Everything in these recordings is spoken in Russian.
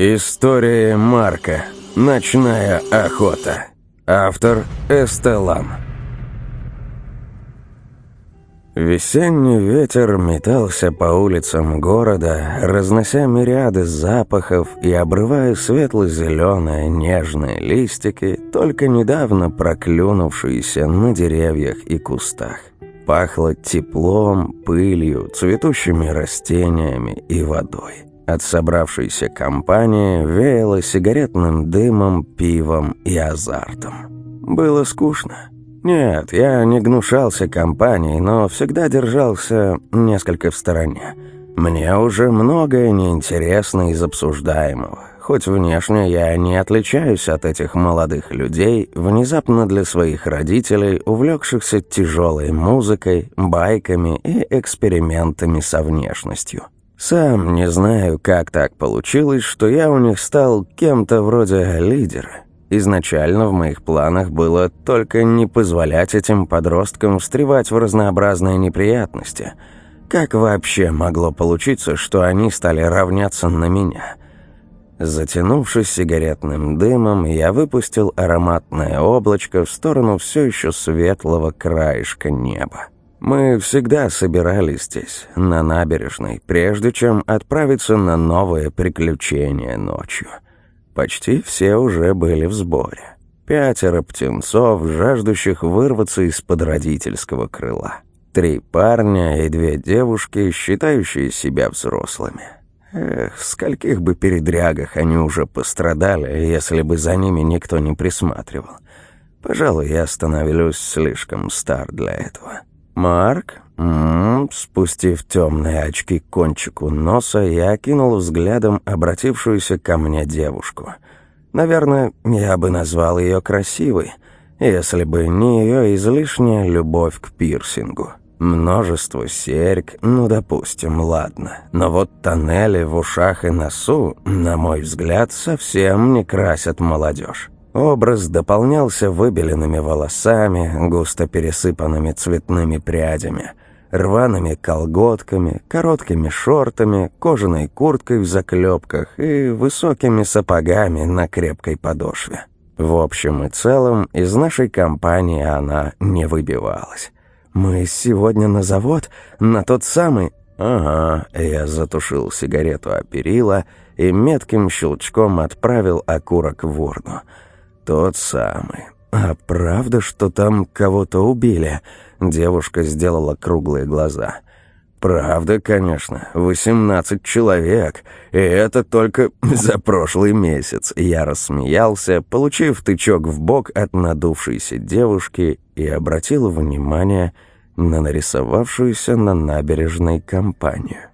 История Марка. Ночная охота. Автор Эстелан. Весенний ветер метался по улицам города, разнося мириады запахов и обрывая светло-зеленые нежные листики, только недавно проклюнувшиеся на деревьях и кустах. Пахло теплом, пылью, цветущими растениями и водой. От собравшейся компании веяло сигаретным дымом, пивом и азартом. Было скучно. Нет, я не гнушался компанией, но всегда держался несколько в стороне. Мне уже многое неинтересно из обсуждаемого. Хоть внешне я не отличаюсь от этих молодых людей, внезапно для своих родителей, увлекшихся тяжелой музыкой, байками и экспериментами со внешностью. Сам не знаю, как так получилось, что я у них стал кем-то вроде лидера. Изначально в моих планах было только не позволять этим подросткам встревать в разнообразные неприятности. Как вообще могло получиться, что они стали равняться на меня? Затянувшись сигаретным дымом, я выпустил ароматное облачко в сторону все еще светлого краешка неба. Мы всегда собирались здесь, на набережной, прежде чем отправиться на новое приключение ночью. Почти все уже были в сборе. Пятеро птенцов, жаждущих вырваться из-под родительского крыла. Три парня и две девушки, считающие себя взрослыми. Эх, в скольких бы передрягах они уже пострадали, если бы за ними никто не присматривал. Пожалуй, я становлюсь слишком стар для этого. «Марк?» М -м -м, Спустив темные очки к кончику носа, я окинул взглядом обратившуюся ко мне девушку. Наверное, я бы назвал ее красивой, если бы не ее излишняя любовь к пирсингу. Множество серьг, ну, допустим, ладно. Но вот тоннели в ушах и носу, на мой взгляд, совсем не красят молодежь. Образ дополнялся выбеленными волосами, густо пересыпанными цветными прядями, рваными колготками, короткими шортами, кожаной курткой в заклепках и высокими сапогами на крепкой подошве. В общем и целом, из нашей компании она не выбивалась. «Мы сегодня на завод? На тот самый...» «Ага», я затушил сигарету о перила и метким щелчком отправил окурок в урну — «Тот самый. А правда, что там кого-то убили?» Девушка сделала круглые глаза. «Правда, конечно. Восемнадцать человек. И это только за прошлый месяц». Я рассмеялся, получив тычок в бок от надувшейся девушки и обратил внимание на нарисовавшуюся на набережной компанию.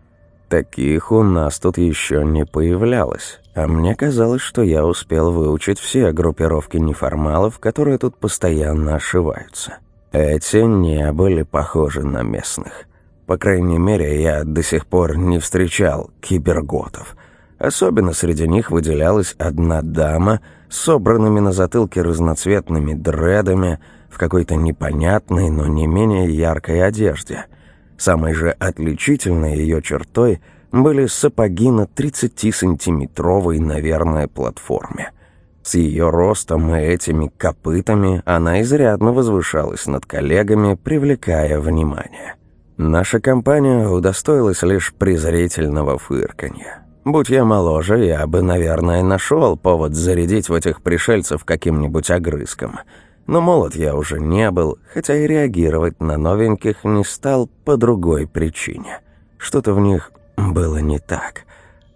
Таких у нас тут еще не появлялось. А мне казалось, что я успел выучить все группировки неформалов, которые тут постоянно ошиваются. Эти не были похожи на местных. По крайней мере, я до сих пор не встречал киберготов. Особенно среди них выделялась одна дама с собранными на затылке разноцветными дредами в какой-то непонятной, но не менее яркой одежде. Самой же отличительной ее чертой – были сапоги на 30-сантиметровой, наверное, платформе. С ее ростом и этими копытами она изрядно возвышалась над коллегами, привлекая внимание. Наша компания удостоилась лишь презрительного фырканья. Будь я моложе, я бы, наверное, нашел повод зарядить в этих пришельцев каким-нибудь огрызком. Но молод я уже не был, хотя и реагировать на новеньких не стал по другой причине. Что-то в них было не так.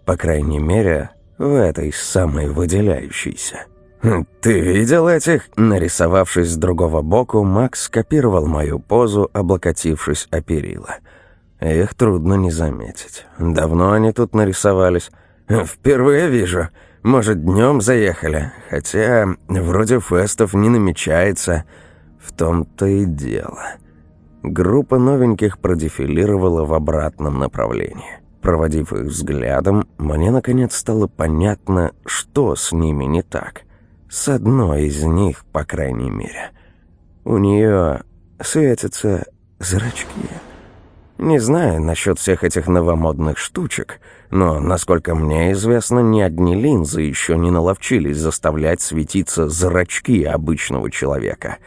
По крайней мере, в этой самой выделяющейся. «Хм, «Ты видел этих?» Нарисовавшись с другого боку, Макс скопировал мою позу, облокотившись о перила. Их трудно не заметить. Давно они тут нарисовались. «Впервые вижу. Может, днем заехали. Хотя, вроде фестов не намечается. В том-то и дело». Группа новеньких продефилировала в обратном направлении. Проводив их взглядом, мне наконец стало понятно, что с ними не так. С одной из них, по крайней мере. У нее светятся зрачки. Не знаю насчет всех этих новомодных штучек, но, насколько мне известно, ни одни линзы еще не наловчились заставлять светиться зрачки обычного человека.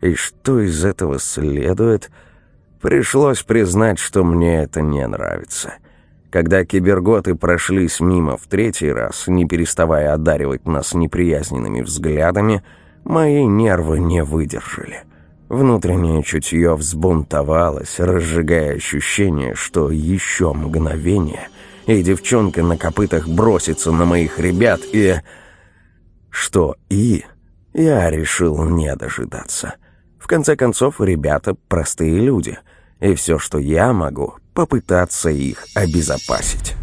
И что из этого следует? Пришлось признать, что мне это не нравится. Когда киберготы прошлись мимо в третий раз, не переставая одаривать нас неприязненными взглядами, мои нервы не выдержали. Внутреннее чутье взбунтовалось, разжигая ощущение, что еще мгновение, и девчонка на копытах бросится на моих ребят, и... Что «и» я решил не дожидаться. В конце концов, ребята простые люди, и все, что я могу, попытаться их обезопасить.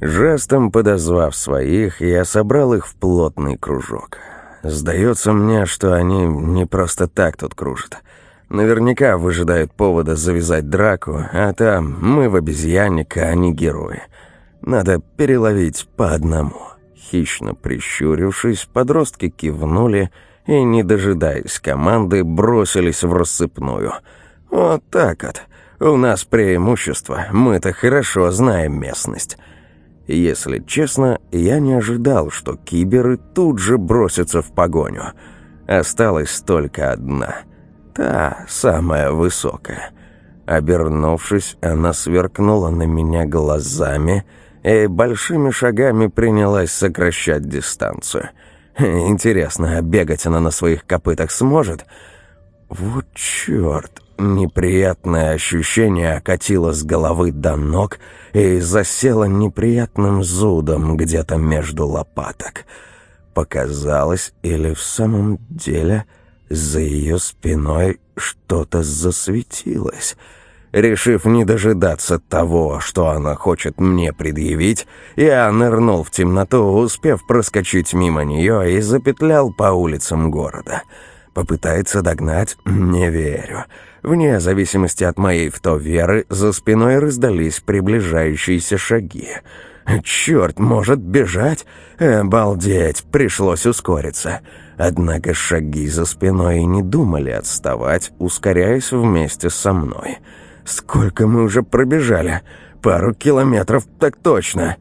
Жестом подозвав своих, я собрал их в плотный кружок. Сдается мне, что они не просто так тут кружат. Наверняка выжидают повода завязать драку, а там мы в обезьянника, а не герои. Надо переловить по одному. Хищно прищурившись, подростки кивнули и, не дожидаясь команды, бросились в рассыпную. Вот так вот. У нас преимущество, мы-то хорошо знаем местность. Если честно, я не ожидал, что киберы тут же бросятся в погоню. Осталась только одна. Та, самая высокая. Обернувшись, она сверкнула на меня глазами и большими шагами принялась сокращать дистанцию. Интересно, а бегать она на своих копытах сможет? Вот черт! Неприятное ощущение окатило с головы до ног и засело неприятным зудом где-то между лопаток. Показалось, или в самом деле за ее спиной что-то засветилось. Решив не дожидаться того, что она хочет мне предъявить, я нырнул в темноту, успев проскочить мимо нее и запетлял по улицам города. Попытается догнать? Не верю. Вне зависимости от моей в то веры, за спиной раздались приближающиеся шаги. «Черт, может бежать? Обалдеть, пришлось ускориться». Однако шаги за спиной не думали отставать, ускоряясь вместе со мной. «Сколько мы уже пробежали? Пару километров, так точно!»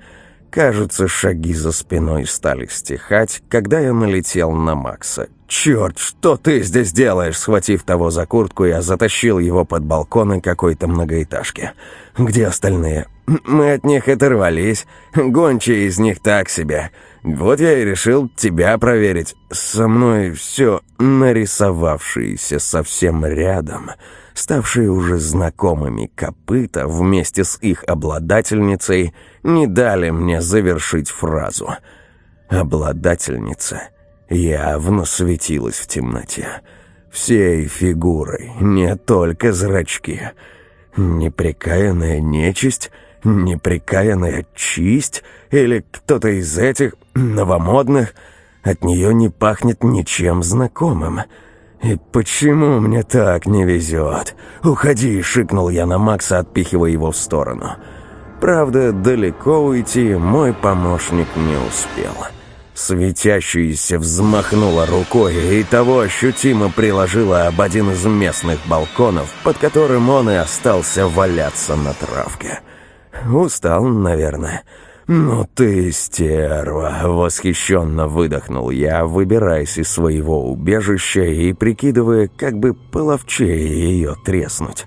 Кажется, шаги за спиной стали стихать, когда я налетел на Макса. «Черт, что ты здесь делаешь?» Схватив того за куртку, я затащил его под балконы какой-то многоэтажки. «Где остальные?» «Мы от них оторвались. Гончие из них так себе. Вот я и решил тебя проверить. Со мной все нарисовавшиеся совсем рядом, ставшие уже знакомыми копыта вместе с их обладательницей, не дали мне завершить фразу. Обладательница явно светилась в темноте. Всей фигурой, не только зрачки. Непрекаянная нечисть, непрекаянная чисть или кто-то из этих новомодных, от нее не пахнет ничем знакомым. И почему мне так не везет? «Уходи!» — шикнул я на Макса, отпихивая его в сторону. Правда, далеко уйти мой помощник не успел. Светящаяся взмахнула рукой и того ощутимо приложила об один из местных балконов, под которым он и остался валяться на травке. Устал, наверное. «Ну ты стерва!» — восхищенно выдохнул я, выбираясь из своего убежища и прикидывая, как бы половчее ее треснуть.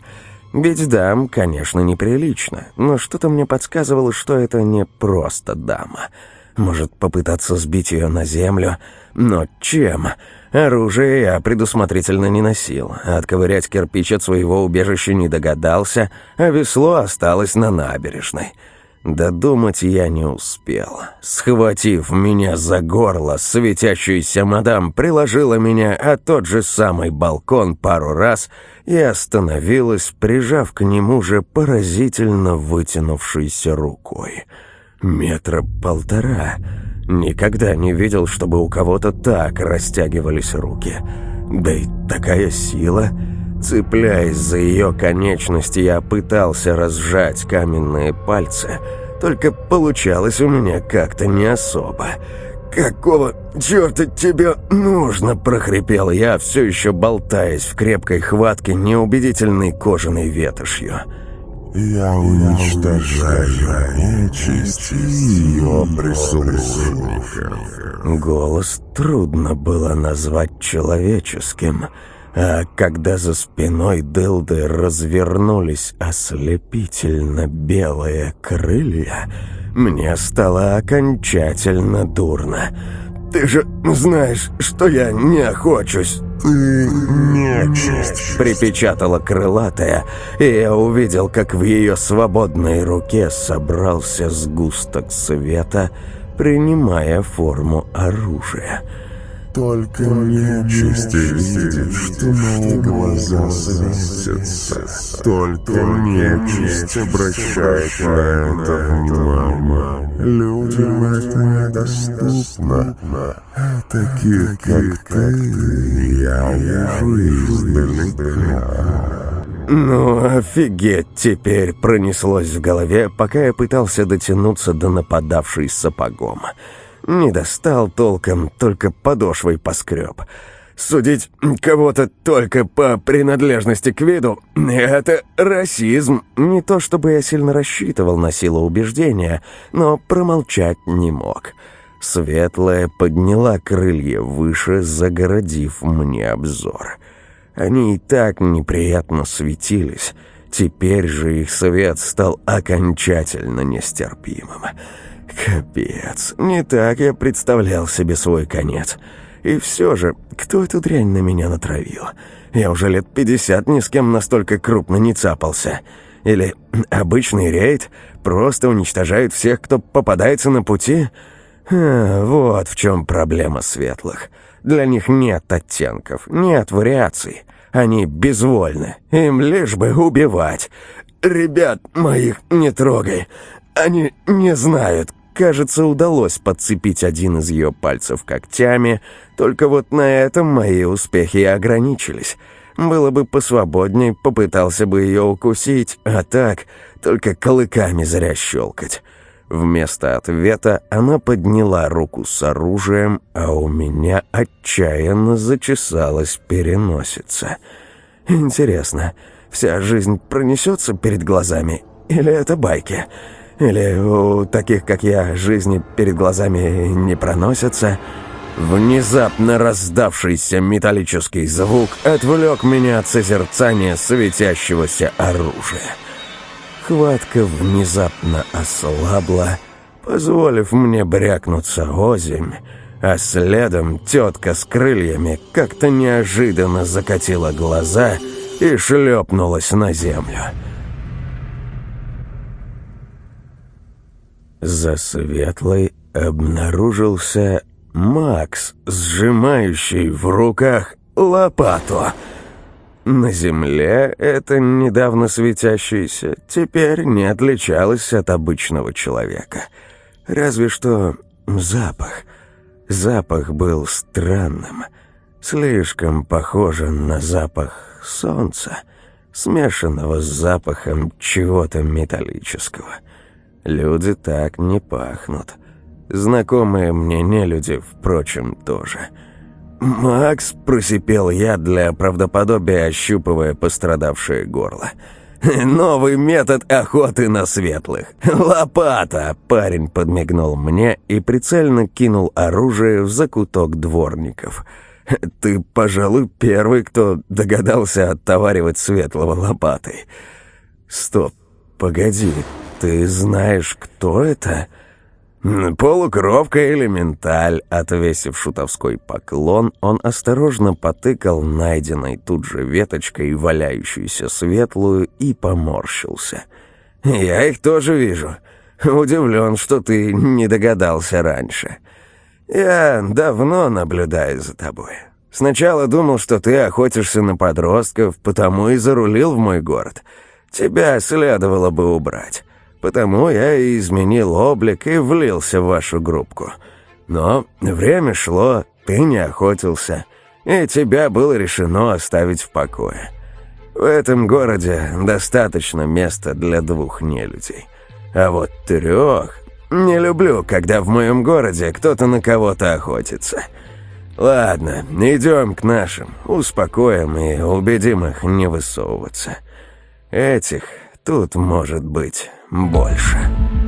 Ведь дам, конечно, неприлично, но что-то мне подсказывало, что это не просто дама. Может, попытаться сбить ее на землю? Но чем? Оружие я предусмотрительно не носил. Отковырять кирпич от своего убежища не догадался, а весло осталось на набережной. Додумать я не успел. Схватив меня за горло, светящаяся мадам приложила меня, а тот же самый балкон пару раз и остановилась, прижав к нему же поразительно вытянувшейся рукой. Метра полтора. Никогда не видел, чтобы у кого-то так растягивались руки. Да и такая сила... Цепляясь за ее конечности, я пытался разжать каменные пальцы, только получалось у меня как-то не особо. какого черта тебе нужно?» – прохрипел я, все еще болтаясь в крепкой хватке неубедительной кожаной ветошью. «Я уничтожаю нечисть ее прислужников». Голос трудно было назвать человеческим – а когда за спиной Дылды развернулись ослепительно белые крылья, мне стало окончательно дурно. «Ты же знаешь, что я не охочусь!» «Ты нечисть!» Припечатала крылатая, и я увидел, как в ее свободной руке собрался сгусток света, принимая форму оружия — только нечисти видит, что мои глаза светятся. Только нечисть обращает на это внимание. Людям это недоступно. А таких, как ты, я вижу издалека. Ну, офигеть теперь пронеслось в голове, пока я пытался дотянуться до нападавшей сапогом. Не достал толком, только подошвой поскреб. Судить кого-то только по принадлежности к виду — это расизм. Не то чтобы я сильно рассчитывал на силу убеждения, но промолчать не мог. Светлая подняла крылья выше, загородив мне обзор. Они и так неприятно светились. Теперь же их свет стал окончательно нестерпимым. Капец, не так я представлял себе свой конец. И все же, кто эту дрянь на меня натравил? Я уже лет пятьдесят ни с кем настолько крупно не цапался. Или обычный рейд просто уничтожает всех, кто попадается на пути? А, вот в чем проблема светлых. Для них нет оттенков, нет вариаций. Они безвольны, им лишь бы убивать. «Ребят моих не трогай, они не знают, Кажется, удалось подцепить один из ее пальцев когтями, только вот на этом мои успехи ограничились. Было бы посвободней, попытался бы ее укусить, а так только колыками зря щелкать. Вместо ответа она подняла руку с оружием, а у меня отчаянно зачесалась переносица. Интересно, вся жизнь пронесется перед глазами или это байки?» Или у таких, как я, жизни перед глазами не проносятся. Внезапно раздавшийся металлический звук отвлек меня от созерцания светящегося оружия. Хватка внезапно ослабла, позволив мне брякнуться озимь, а следом тетка с крыльями как-то неожиданно закатила глаза и шлепнулась на землю. За светлой обнаружился Макс, сжимающий в руках лопату. На земле это недавно светящееся теперь не отличалось от обычного человека. Разве что запах. Запах был странным, слишком похожим на запах солнца, смешанного с запахом чего-то металлического — Люди так не пахнут. Знакомые мне не люди, впрочем, тоже. «Макс!» – просипел я для правдоподобия, ощупывая пострадавшее горло. «Новый метод охоты на светлых! Лопата!» Парень подмигнул мне и прицельно кинул оружие в закуток дворников. «Ты, пожалуй, первый, кто догадался оттоваривать светлого лопатой. Стоп, погоди, «Ты знаешь, кто это?» «Полукровка элементаль», — отвесив шутовской поклон, он осторожно потыкал найденной тут же веточкой валяющуюся светлую и поморщился. «Я их тоже вижу. Удивлен, что ты не догадался раньше. Я давно наблюдаю за тобой. Сначала думал, что ты охотишься на подростков, потому и зарулил в мой город. Тебя следовало бы убрать». Потому я и изменил облик и влился в вашу группку. Но время шло, ты не охотился, и тебя было решено оставить в покое. В этом городе достаточно места для двух нелюдей. А вот трех Не люблю, когда в моем городе кто-то на кого-то охотится. Ладно, идем к нашим, успокоим и убедим их не высовываться. Этих тут может быть больше».